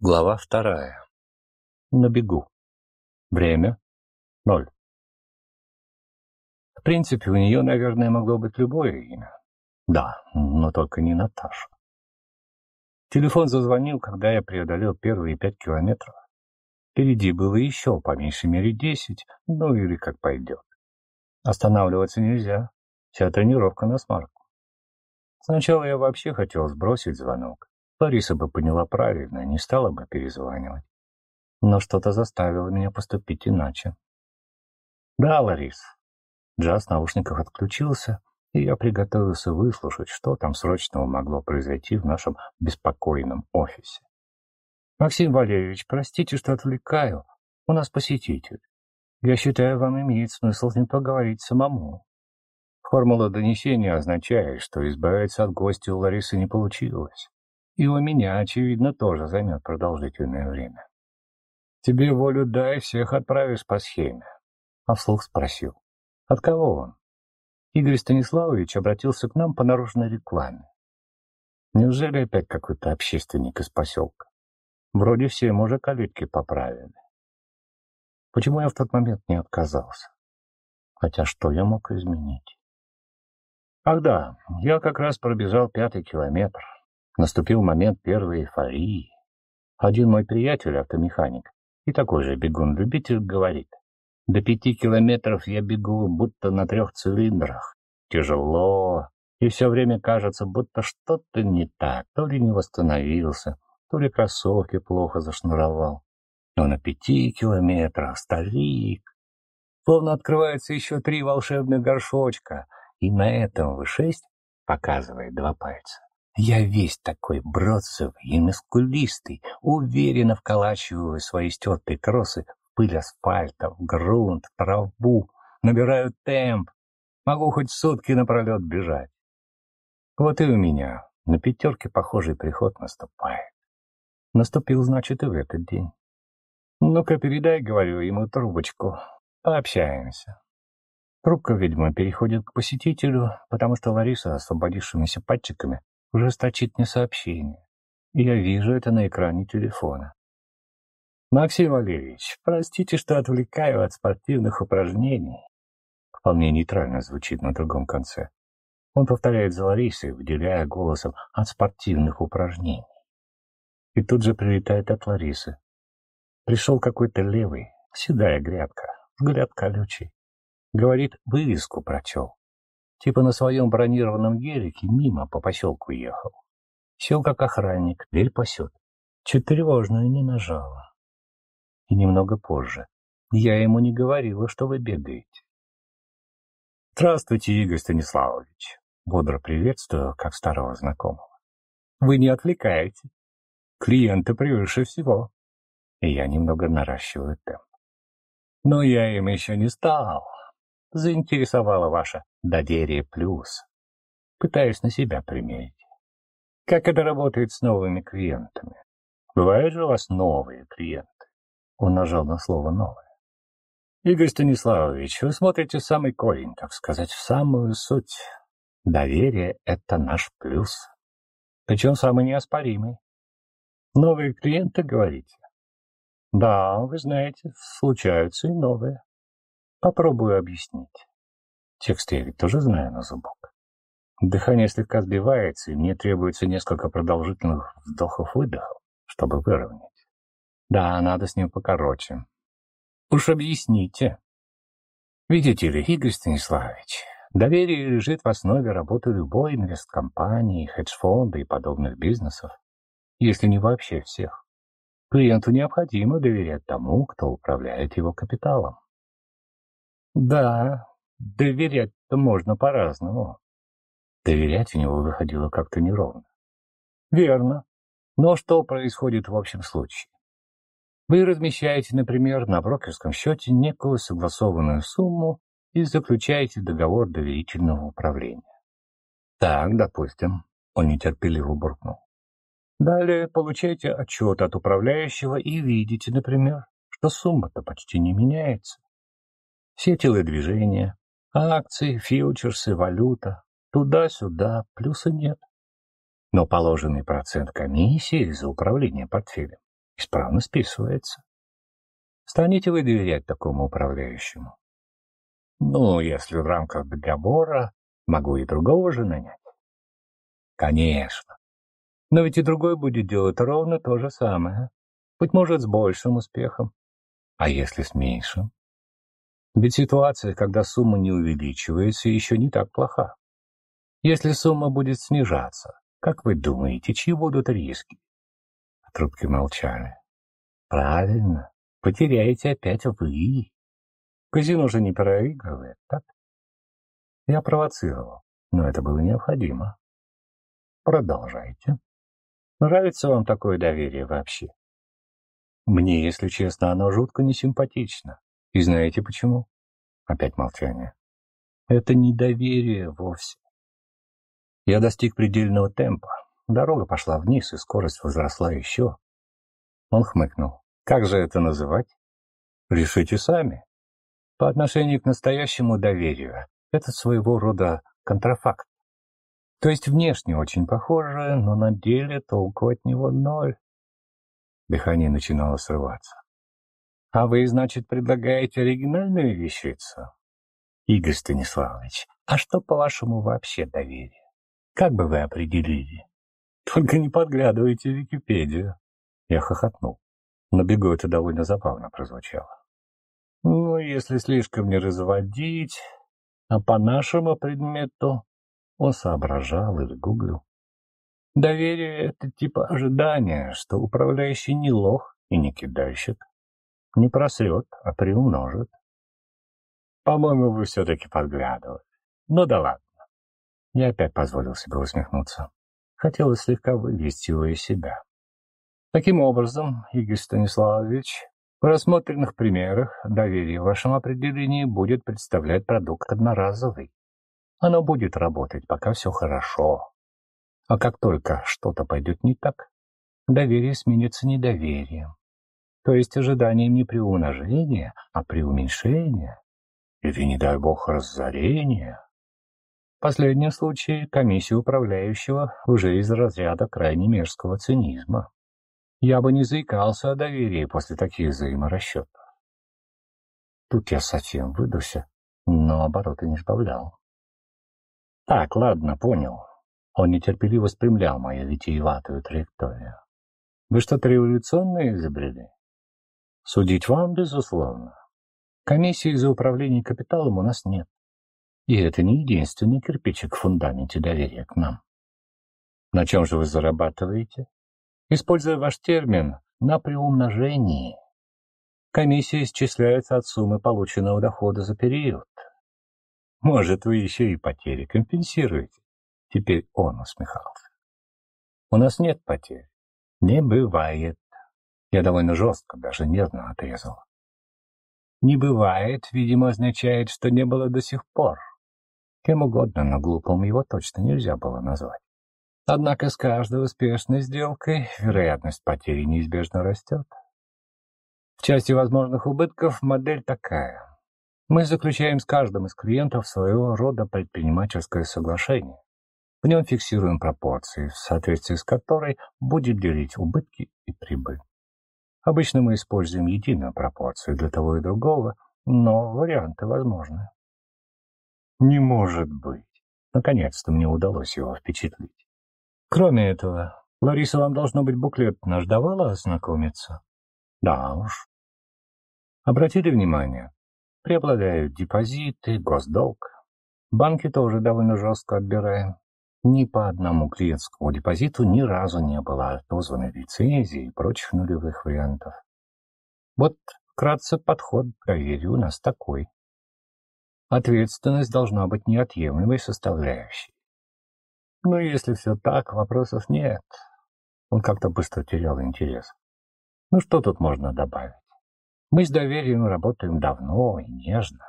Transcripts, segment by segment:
Глава вторая. На бегу. Время — ноль. В принципе, у нее, наверное, могло быть любое имя. Да, но только не Наташа. Телефон зазвонил, когда я преодолел первые пять километров. Впереди было еще, по меньшей мере, десять, ну или как пойдет. Останавливаться нельзя. Вся тренировка на смарку. Сначала я вообще хотел сбросить звонок. Лариса бы поняла правильно, не стала бы перезванивать. Но что-то заставило меня поступить иначе. «Да, Ларис». Джаз в наушниках отключился, и я приготовился выслушать, что там срочного могло произойти в нашем беспокойном офисе. «Максим Валерьевич, простите, что отвлекаю. У нас посетитель. Я считаю, вам имеет смысл с ним поговорить самому». Формула донесения означает, что избавиться от гостя у Ларисы не получилось. И у меня, очевидно, тоже займет продолжительное время. Тебе волю дай, всех отправишь по схеме. А вслух спросил. От кого он? Игорь Станиславович обратился к нам по наружной рекламе. Неужели опять какой-то общественник из поселка? Вроде все ему уже калитки поправили. Почему я в тот момент не отказался? Хотя что я мог изменить? Ах да, я как раз пробежал пятый километр, Наступил момент первой эйфории. Один мой приятель, автомеханик, и такой же бегун-любитель, говорит, «До пяти километров я бегу, будто на трех цилиндрах. Тяжело, и все время кажется, будто что-то не так, то ли не восстановился, то ли кроссовки плохо зашнуровал. Но на пяти километрах старик. Словно открывается еще три волшебных горшочка, и на этом вы шесть показывает два пальца. Я весь такой бронзовый и мускулистый, уверенно вколачиваю свои стертые кроссы в пыль асфальта, в грунт, в траву, набираю темп, могу хоть сутки напролет бежать. Вот и у меня на пятерке похожий приход наступает. Наступил, значит, и в этот день. Ну-ка, передай, говорю ему, трубочку, пообщаемся. Трубка, видимо, переходит к посетителю, потому что Лариса, освободившимися пальчиками, уже сточит мне сообщение. Я вижу это на экране телефона. «Максим Валерьевич, простите, что отвлекаю от спортивных упражнений». Вполне нейтрально звучит на другом конце. Он повторяет за Ларисой, выделяя голосом «от спортивных упражнений». И тут же прилетает от Ларисы. Пришел какой-то левый, седая грядка, взгляд колючий. Говорит, вывеску прочел. Типа на своем бронированном гелике мимо по поселку ехал. Сел как охранник, дверь пасет. Чуть тревожную не нажала. И немного позже. Я ему не говорила, что вы бегаете. «Здравствуйте, Игорь Станиславович!» Бодро приветствую, как старого знакомого. «Вы не отвлекаете. Клиенты превыше всего». И я немного наращиваю темп. Но я им еще не стал заинтересовало ваше доверие плюс. Пытаюсь на себя примерить. Как это работает с новыми клиентами? Бывают же у вас новые клиенты? Он нажал на слово «новое». Игорь Станиславович, вы смотрите в самый корень, так сказать, в самую суть. Доверие — это наш плюс. Причем самый неоспоримый. Новые клиенты, говорите? Да, вы знаете, случаются и новые. Попробую объяснить. Текст я ведь тоже знаю на зубок. Дыхание слегка сбивается, и мне требуется несколько продолжительных вдохов-выдохов, чтобы выровнять. Да, надо с ним покороче. Уж объясните. Видите ли, Игорь Станиславович, доверие лежит в основе работы любой инвесткомпании, хедж-фонда и подобных бизнесов, если не вообще всех. Клиенту необходимо доверять тому, кто управляет его капиталом. Да, доверять-то можно по-разному. Доверять у него выходило как-то неровно. Верно. Но что происходит в общем случае? Вы размещаете, например, на брокерском счете некую согласованную сумму и заключаете договор доверительного управления. Так, допустим, он нетерпеливо буркнул. Далее получаете отчет от управляющего и видите, например, что сумма-то почти не меняется. Все телодвижения, акции, фьючерсы, валюта, туда-сюда, плюса нет. Но положенный процент комиссии за управление портфелем исправно списывается. Станете вы доверять такому управляющему? Ну, если в рамках договора, могу и другого же нанять. Конечно. Но ведь и другой будет делать ровно то же самое. Быть может, с большим успехом. А если с меньшим? Ведь ситуация, когда сумма не увеличивается, еще не так плоха. Если сумма будет снижаться, как вы думаете, чьи будут риски? Трубки молчали. Правильно, потеряете опять вы. Казино же не проигрывает, так? Я провоцировал, но это было необходимо. Продолжайте. Нравится вам такое доверие вообще? Мне, если честно, оно жутко несимпатично. И знаете почему? Опять молчание. Это не доверие вовсе. Я достиг предельного темпа. Дорога пошла вниз, и скорость возросла еще. Он хмыкнул. Как же это называть? Решите сами. По отношению к настоящему доверию, это своего рода контрафакт. То есть внешне очень похоже, но на деле толку от него ноль. Дыхание начинало срываться. А вы, значит, предлагаете оригинальную вещицу? Игорь Станиславович, а что, по-вашему, вообще доверие? Как бы вы определили? Только не подглядывайте в Википедию. Я хохотнул. На бегу это довольно забавно прозвучало. Ну, если слишком не разводить, а по нашему предмету он соображал или гуглил. Доверие — это типа ожидания, что управляющий не лох и не кидальщик. Не просрет, а приумножит. По-моему, вы все-таки подглядывали. Ну да ладно. Я опять позволил себе усмехнуться. Хотелось слегка вывести его из себя. Таким образом, Игорь Станиславович, в рассмотренных примерах доверие в вашем определении будет представлять продукт одноразовый. Оно будет работать, пока все хорошо. А как только что-то пойдет не так, доверие сменится недоверием. То есть ожиданием не приумножения, а преуменьшения. Или, не дай бог, разорения. В последнем случае комиссия управляющего уже из разряда крайне мерзкого цинизма. Я бы не заикался о доверии после таких взаиморасчетов. Тут я совсем выдохся, но обороты не сбавлял. Так, ладно, понял. Он нетерпеливо спрямлял мою витиеватую траекторию. Вы что-то революционное изобрели? Судить вам, безусловно. Комиссии за управление капиталом у нас нет. И это не единственный кирпичик в фундаменте доверия к нам. На чем же вы зарабатываете? Используя ваш термин, на приумножении. Комиссия исчисляется от суммы полученного дохода за период. Может, вы еще и потери компенсируете? Теперь он усмехался. У нас нет потерь. Не бывает. Я довольно жестко, даже нервно отрезал. Не бывает, видимо, означает, что не было до сих пор. Кем угодно, но глупым его точно нельзя было назвать. Однако с каждой успешной сделкой вероятность потери неизбежно растет. В части возможных убытков модель такая. Мы заключаем с каждым из клиентов своего рода предпринимательское соглашение. В нем фиксируем пропорции, в соответствии с которой будет делить убытки и прибыль. Обычно мы используем единую пропорцию для того и другого, но варианты возможны. Не может быть. Наконец-то мне удалось его впечатлить. Кроме этого, Лариса, вам должно быть буклет наш давала ознакомиться? Да уж. Обратили внимание, преобладают депозиты, госдолг. Банки тоже довольно жестко отбираем. Ни по одному клиентскому депозиту ни разу не было отозваны лицензии и прочих нулевых вариантов. Вот вкратце подход к доверию у нас такой. Ответственность должна быть неотъемлемой составляющей. Но если все так, вопросов нет. Он как-то быстро терял интерес. Ну что тут можно добавить? Мы с доверием работаем давно и нежно.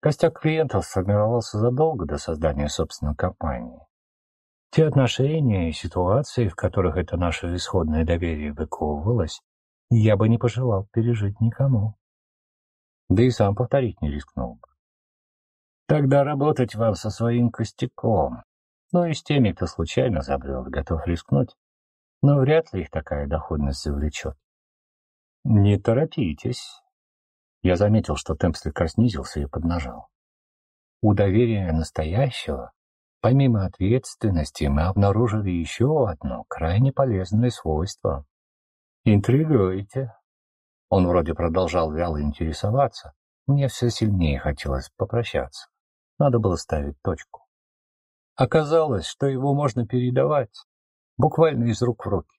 Костяк клиентов сформировался задолго до создания собственной компании. Те отношения и ситуации, в которых это наше исходное доверие выковывалось, я бы не пожелал пережить никому. Да и сам повторить не рискнул бы. Тогда работать вам со своим костяком, ну и с теми, кто случайно забрел, готов рискнуть, но вряд ли их такая доходность завлечет. Не торопитесь. Я заметил, что темп слегка снизился и поднажал. У доверия настоящего, помимо ответственности, мы обнаружили еще одно крайне полезное свойство. Интригуете. Он вроде продолжал вяло интересоваться. Мне все сильнее хотелось попрощаться. Надо было ставить точку. Оказалось, что его можно передавать буквально из рук в руки.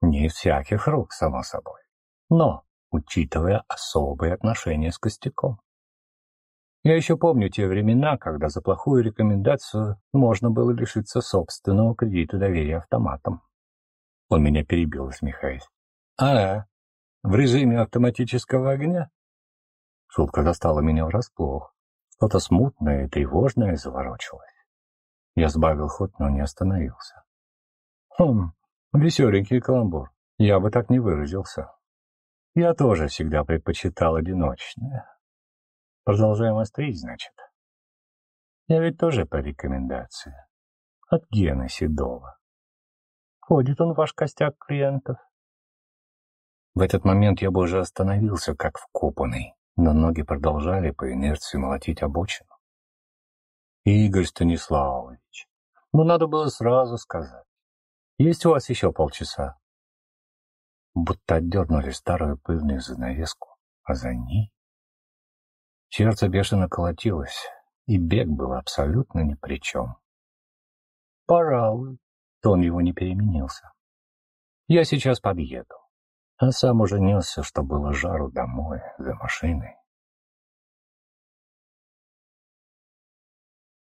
Не всяких рук, само собой, но учитывая особые отношения с Костяком. Я еще помню те времена, когда за плохую рекомендацию можно было лишиться собственного кредита доверия автоматом. Он меня перебил, усмехаясь. «А, в режиме автоматического огня?» Шутка застала меня врасплох. Что-то смутное и тревожное заворочилось. Я сбавил ход, но не остановился. Хм, веселенький каламбур. Я бы так не выразился. Я тоже всегда предпочитал одиночное. Продолжаем острить, значит. Я ведь тоже по рекомендации. От Гены Седова. Ходит он в ваш костяк клиентов. В этот момент я бы уже остановился, как вкопанный, но ноги продолжали по инерции молотить обочину. Игорь Станиславович, ну надо было сразу сказать. Есть у вас еще полчаса? Будто отдернули старую пыльную занавеску, а за ней... Сердце бешено колотилось, и бег был абсолютно ни при чем. «Пожалуй», — тон его не переменился. «Я сейчас подъеду». А сам уже несся, что было жару домой, за машиной.